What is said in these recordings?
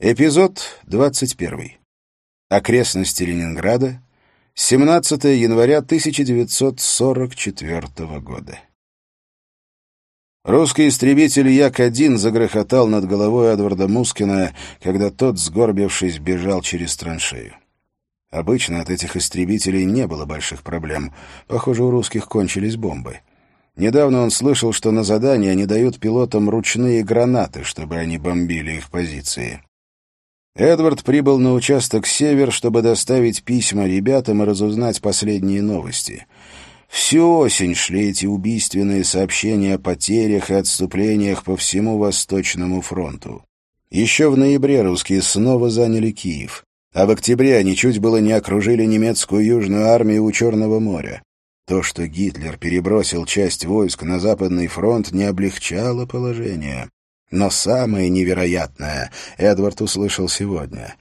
Эпизод 21. Окрестности Ленинграда. 17 января 1944 года. Русский истребитель Як-1 загрохотал над головой Эдварда Мускина, когда тот, сгорбившись, бежал через траншею. Обычно от этих истребителей не было больших проблем. Похоже, у русских кончились бомбы. Недавно он слышал, что на задание они дают пилотам ручные гранаты, чтобы они бомбили их позиции. Эдвард прибыл на участок «Север», чтобы доставить письма ребятам и разузнать последние новости. Всю осень шли эти убийственные сообщения о потерях и отступлениях по всему Восточному фронту. Еще в ноябре русские снова заняли Киев, а в октябре они чуть было не окружили немецкую Южную армию у Черного моря. То, что Гитлер перебросил часть войск на Западный фронт, не облегчало положение. Но самое невероятное Эдвард услышал сегодня.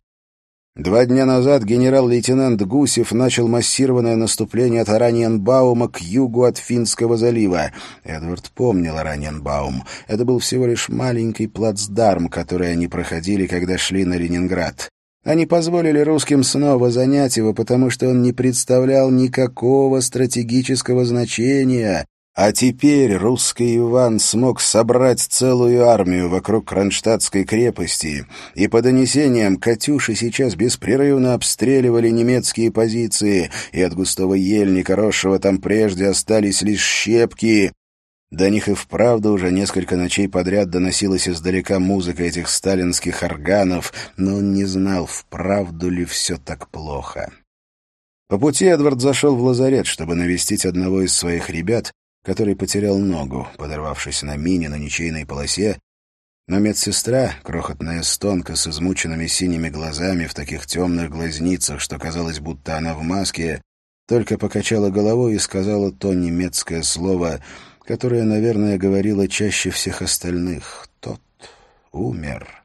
Два дня назад генерал-лейтенант Гусев начал массированное наступление от Араньенбаума к югу от Финского залива. Эдвард помнил Араньенбаум. Это был всего лишь маленький плацдарм, который они проходили, когда шли на Ленинград. Они позволили русским снова занять его, потому что он не представлял никакого стратегического значения, а теперь русский Иван смог собрать целую армию вокруг Кронштадтской крепости, и по донесениям «Катюши» сейчас беспрерывно обстреливали немецкие позиции, и от густого ельника, росшего там прежде, остались лишь щепки. До них и вправду уже несколько ночей подряд доносилась издалека музыка этих сталинских органов, но он не знал, вправду ли все так плохо. По пути Эдвард зашел в лазарет, чтобы навестить одного из своих ребят, который потерял ногу, подорвавшись на мине на ничейной полосе, но медсестра, крохотная стонка с измученными синими глазами в таких темных глазницах, что казалось, будто она в маске, только покачала головой и сказала то немецкое слово, которое, наверное, говорило чаще всех остальных. Тот умер.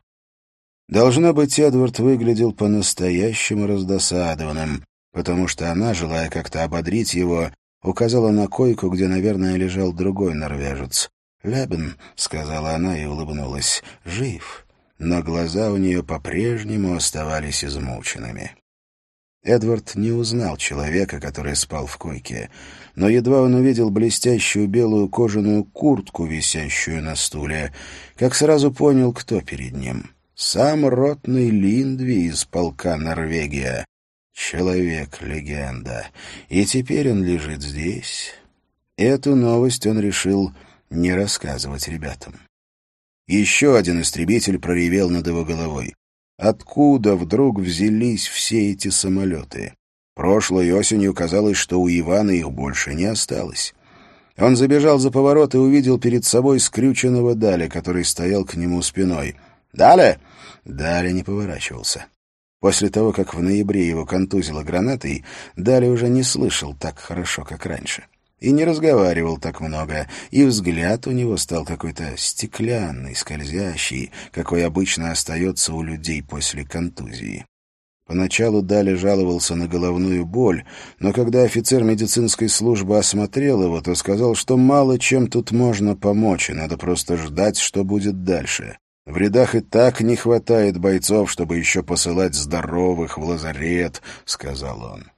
Должно быть, Эдвард выглядел по-настоящему раздосадованным, потому что она, желая как-то ободрить его, указала на койку, где, наверное, лежал другой норвежец. «Лебен», — сказала она и улыбнулась, — «жив». Но глаза у нее по-прежнему оставались измученными. Эдвард не узнал человека, который спал в койке, но едва он увидел блестящую белую кожаную куртку, висящую на стуле, как сразу понял, кто перед ним. Сам ротный Линдви из полка Норвегия, Человек-легенда. И теперь он лежит здесь. Эту новость он решил не рассказывать ребятам. Еще один истребитель проревел над его головой. Откуда вдруг взялись все эти самолеты? Прошлой осенью казалось, что у Ивана их больше не осталось. Он забежал за поворот и увидел перед собой скрюченного Даля, который стоял к нему спиной. «Даля!» Даля не поворачивался. После того, как в ноябре его контузило гранатой, Дали уже не слышал так хорошо, как раньше. И не разговаривал так много, и взгляд у него стал какой-то стеклянный, скользящий, какой обычно остается у людей после контузии. Поначалу Дали жаловался на головную боль, но когда офицер медицинской службы осмотрел его, то сказал, что мало чем тут можно помочь, и надо просто ждать, что будет дальше. В рядах и так не хватает бойцов, чтобы еще посылать здоровых в лазарет, — сказал он.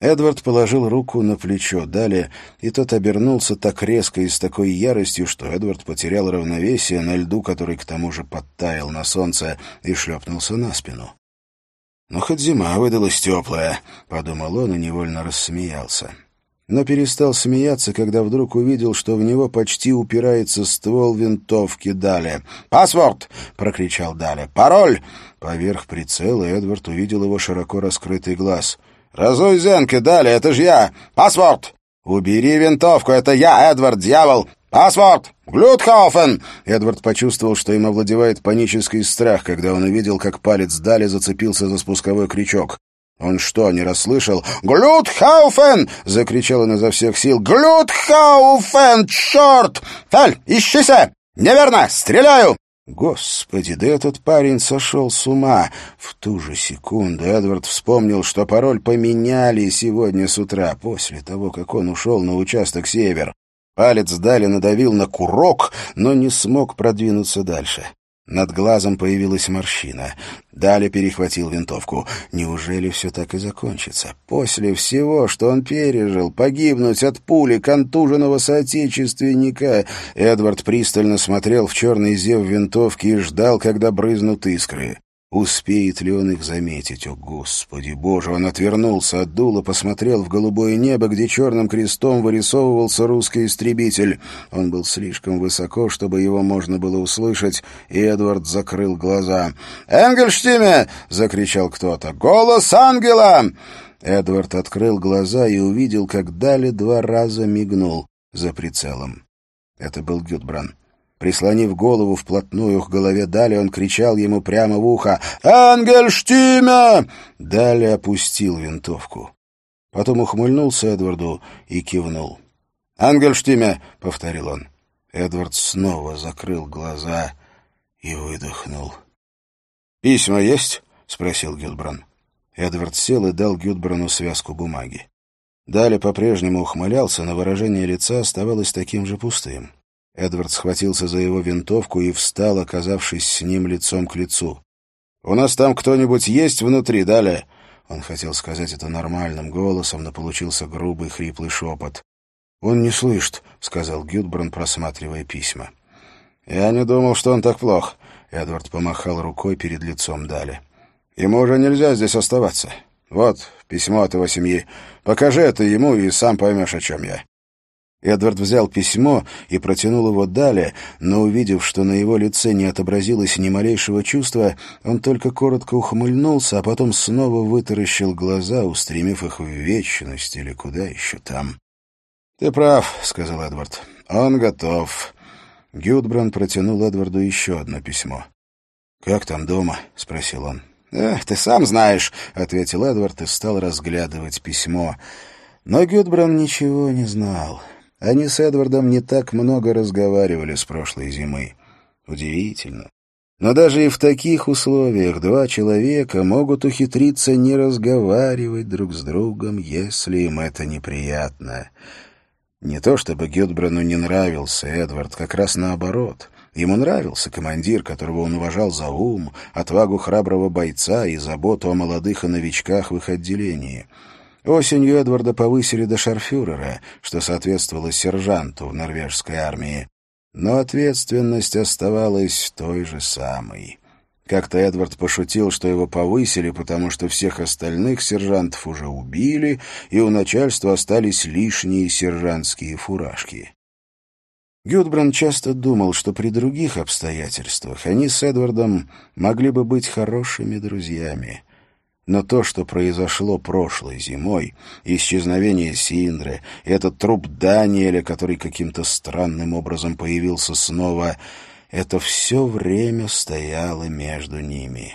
Эдвард положил руку на плечо Дали, и тот обернулся так резко и с такой яростью, что Эдвард потерял равновесие на льду, который к тому же подтаял на солнце, и шлепнулся на спину. «Ну, хоть зима выдалась теплая», — подумал он и невольно рассмеялся но перестал смеяться, когда вдруг увидел, что в него почти упирается ствол винтовки Даля. «Паспорт!» — прокричал Даля. «Пароль!» Поверх прицела Эдвард увидел его широко раскрытый глаз. «Разуй зенки, Даля, это ж я! Паспорт!» «Убери винтовку, это я, Эдвард, дьявол! Паспорт! Глютхауфен!» Эдвард почувствовал, что им овладевает панический страх, когда он увидел, как палец Дали зацепился за спусковой крючок. Он что, не расслышал? «Глютхауфен!» — закричал он изо всех сил. «Глютхауфен! Черт! Таль, ищися! Неверно! Стреляю!» Господи, да этот парень сошел с ума. В ту же секунду Эдвард вспомнил, что пароль поменяли сегодня с утра, после того, как он ушел на участок «Север». Палец Дали надавил на курок, но не смог продвинуться дальше. Над глазом появилась морщина. Дали перехватил винтовку. Неужели все так и закончится? После всего, что он пережил, погибнуть от пули контуженного соотечественника, Эдвард пристально смотрел в черный зев винтовки и ждал, когда брызнут искры. Успеет ли он их заметить? О, Господи Боже! Он отвернулся от дула, посмотрел в голубое небо, где черным крестом вырисовывался русский истребитель. Он был слишком высоко, чтобы его можно было услышать, и Эдвард закрыл глаза. «Энгельштиме!» — закричал кто-то. «Голос ангела!» Эдвард открыл глаза и увидел, как Дали два раза мигнул за прицелом. Это был Гюдбран. Прислонив голову вплотную к голове Дали, он кричал ему прямо в ухо «Ангельштиме!» Дали опустил винтовку. Потом ухмыльнулся Эдварду и кивнул. «Ангельштиме!» — повторил он. Эдвард снова закрыл глаза и выдохнул. «Письма есть?» — спросил Гюдбран. Эдвард сел и дал Гюдбрану связку бумаги. Дали по-прежнему ухмылялся, но выражение лица оставалось таким же пустым. Эдвард схватился за его винтовку и встал, оказавшись с ним лицом к лицу. «У нас там кто-нибудь есть внутри, далее?» Он хотел сказать это нормальным голосом, но получился грубый хриплый шепот. «Он не слышит», — сказал Гюдбран, просматривая письма. «Я не думал, что он так плох», — Эдвард помахал рукой перед лицом Дали. «Ему уже нельзя здесь оставаться. Вот письмо от его семьи. Покажи это ему, и сам поймешь, о чем я». Эдвард взял письмо и протянул его далее, но, увидев, что на его лице не отобразилось ни малейшего чувства, он только коротко ухмыльнулся, а потом снова вытаращил глаза, устремив их в вечность или куда еще там. — Ты прав, — сказал Эдвард. — Он готов. Гюдбран протянул Эдварду еще одно письмо. — Как там дома? — спросил он. «Э, — Ты сам знаешь, — ответил Эдвард и стал разглядывать письмо. Но Гюдбран ничего не знал. — они с Эдвардом не так много разговаривали с прошлой зимы. Удивительно. Но даже и в таких условиях два человека могут ухитриться не разговаривать друг с другом, если им это неприятно. Не то чтобы Гюдбрану не нравился Эдвард, как раз наоборот. Ему нравился командир, которого он уважал за ум, отвагу храброго бойца и заботу о молодых и новичках в их отделении — Осенью Эдварда повысили до шарфюрера, что соответствовало сержанту в норвежской армии. Но ответственность оставалась той же самой. Как-то Эдвард пошутил, что его повысили, потому что всех остальных сержантов уже убили, и у начальства остались лишние сержантские фуражки. Гюдбран часто думал, что при других обстоятельствах они с Эдвардом могли бы быть хорошими друзьями. Но то, что произошло прошлой зимой, исчезновение Синдры, этот труп Даниэля, который каким-то странным образом появился снова, это все время стояло между ними.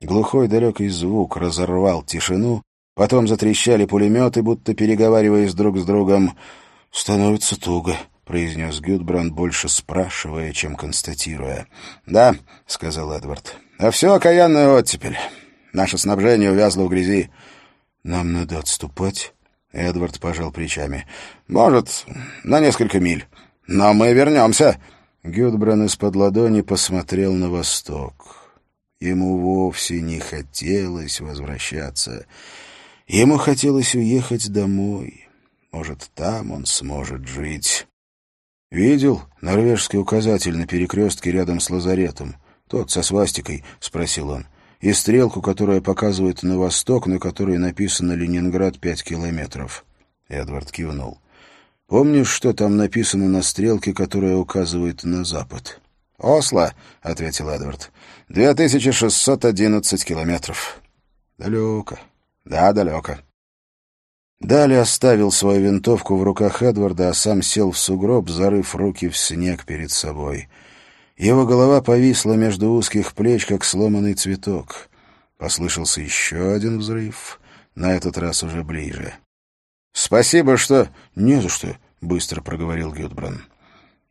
Глухой далекий звук разорвал тишину, потом затрещали пулеметы, будто переговариваясь друг с другом. «Становится туго», — произнес Гюдбранд, больше спрашивая, чем констатируя. «Да», — сказал Эдвард, — «а все окаянная оттепель». Наше снабжение увязло в грязи. Нам надо отступать. Эдвард пожал плечами. Может, на несколько миль. Но мы вернемся. Гюдбран из-под ладони посмотрел на восток. Ему вовсе не хотелось возвращаться. Ему хотелось уехать домой. Может, там он сможет жить. «Видел норвежский указатель на перекрестке рядом с лазаретом? Тот со свастикой?» — спросил он и стрелку, которая показывает на восток, на которой написано «Ленинград пять километров». Эдвард кивнул. «Помнишь, что там написано на стрелке, которая указывает на запад?» «Осло», — ответил Эдвард. «Две тысячи шестьсот одиннадцать километров». «Далеко». «Да, далеко». Далее оставил свою винтовку в руках Эдварда, а сам сел в сугроб, зарыв руки в снег перед собой — его голова повисла между узких плеч, как сломанный цветок. Послышался еще один взрыв, на этот раз уже ближе. «Спасибо, что...» «Не за что», — быстро проговорил Гюдбран.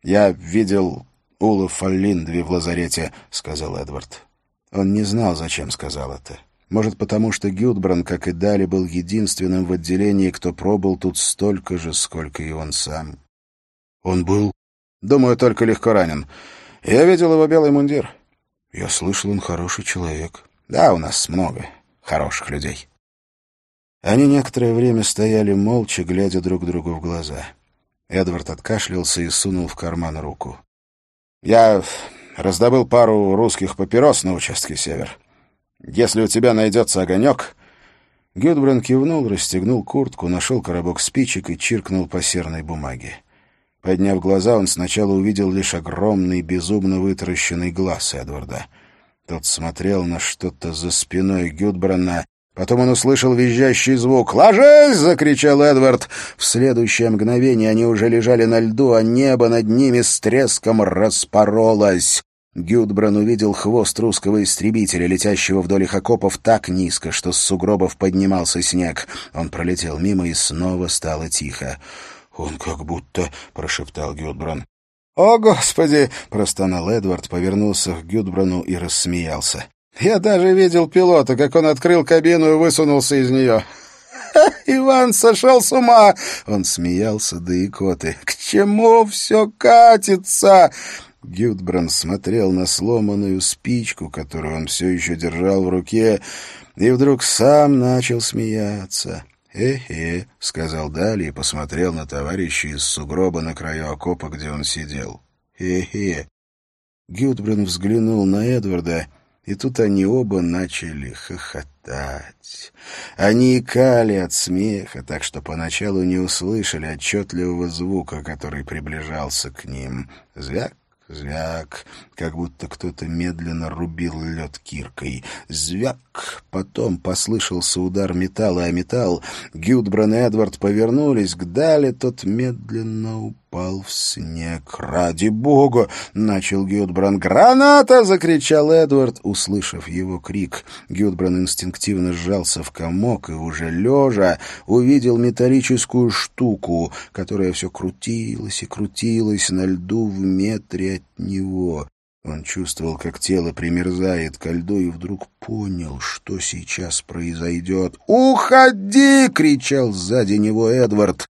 «Я видел Ула Фаллиндви в лазарете», — сказал Эдвард. Он не знал, зачем сказал это. Может, потому что Гюдбран, как и Дали, был единственным в отделении, кто пробыл тут столько же, сколько и он сам. «Он был...» «Думаю, только легко ранен. Я видел его белый мундир. Я слышал, он хороший человек. Да, у нас много хороших людей. Они некоторое время стояли молча, глядя друг другу в глаза. Эдвард откашлялся и сунул в карман руку. «Я раздобыл пару русских папирос на участке «Север». Если у тебя найдется огонек...» Гюдбран кивнул, расстегнул куртку, нашел коробок спичек и чиркнул по серной бумаге. Подняв глаза, он сначала увидел лишь огромный, безумно вытаращенный глаз Эдварда. Тот смотрел на что-то за спиной Гюдбрана, Потом он услышал визжащий звук. «Ложись!» — закричал Эдвард. В следующее мгновение они уже лежали на льду, а небо над ними с треском распоролось. Гюдбран увидел хвост русского истребителя, летящего вдоль их окопов так низко, что с сугробов поднимался снег. Он пролетел мимо, и снова стало тихо. «Он как будто...» — прошептал Гюдбран. «О, Господи!» — простонал Эдвард, повернулся к Гюдбрану и рассмеялся. Я даже видел пилота, как он открыл кабину и высунулся из нее. Иван сошел с ума!» Он смеялся да икоты. «К чему все катится?» Гюдбран смотрел на сломанную спичку, которую он все еще держал в руке, и вдруг сам начал смеяться. «Э-э», — сказал Дали и посмотрел на товарища из сугроба на краю окопа, где он сидел. «Э-э». Гюдбран взглянул на Эдварда — и тут они оба начали хохотать. Они икали от смеха, так что поначалу не услышали отчетливого звука, который приближался к ним. Звяк, Звяк, как будто кто-то медленно рубил лед киркой. Звяк. Потом послышался удар металла о металл. Гюдбран и Эдвард повернулись к Дале, тот медленно упал в снег. «Ради бога!» — начал Гюдбран. «Граната!» — закричал Эдвард, услышав его крик. Гюдбран инстинктивно сжался в комок и уже лежа увидел металлическую штуку, которая все крутилась и крутилась на льду в метре от него. Он чувствовал, как тело примерзает ко льду, и вдруг понял, что сейчас произойдет. «Уходи!» — кричал сзади него Эдвард.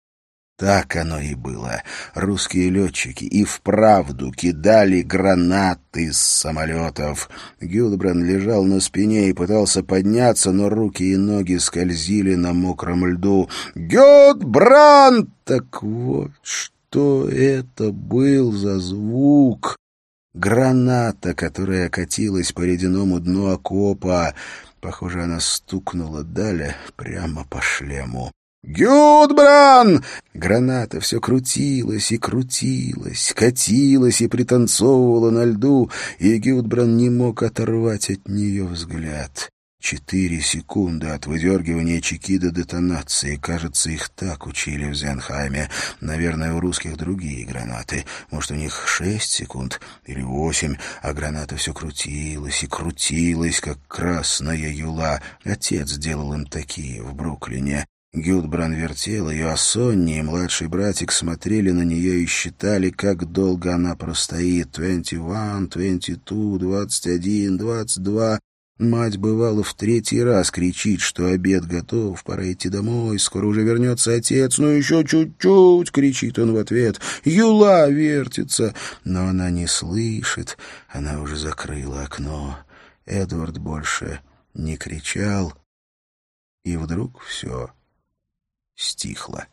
Так оно и было. Русские летчики и вправду кидали гранаты с самолетов. Гюдбран лежал на спине и пытался подняться, но руки и ноги скользили на мокром льду. «Гюдбран!» Так вот что это был за звук. Граната, которая катилась по ледяному дну окопа. Похоже, она стукнула Даля прямо по шлему. «Гюдбран!» Граната все крутилась и крутилась, катилась и пританцовывала на льду, и Гюдбран не мог оторвать от нее взгляд. Четыре секунды от выдергивания чеки до детонации. Кажется, их так учили в Зенхайме. Наверное, у русских другие гранаты. Может, у них шесть секунд или восемь, а граната все крутилась и крутилась, как красная юла. Отец делал им такие в Бруклине. Гюдбран вертел ее, а Сонни и младший братик смотрели на нее и считали, как долго она простоит. «Двадцать один, двадцать два, двадцать один, двадцать два...» Мать бывала в третий раз кричит, что обед готов, пора идти домой, скоро уже вернется отец. «Ну еще чуть-чуть!» — кричит он в ответ. «Юла вертится!» Но она не слышит, она уже закрыла окно. Эдвард больше не кричал, и вдруг все стихло.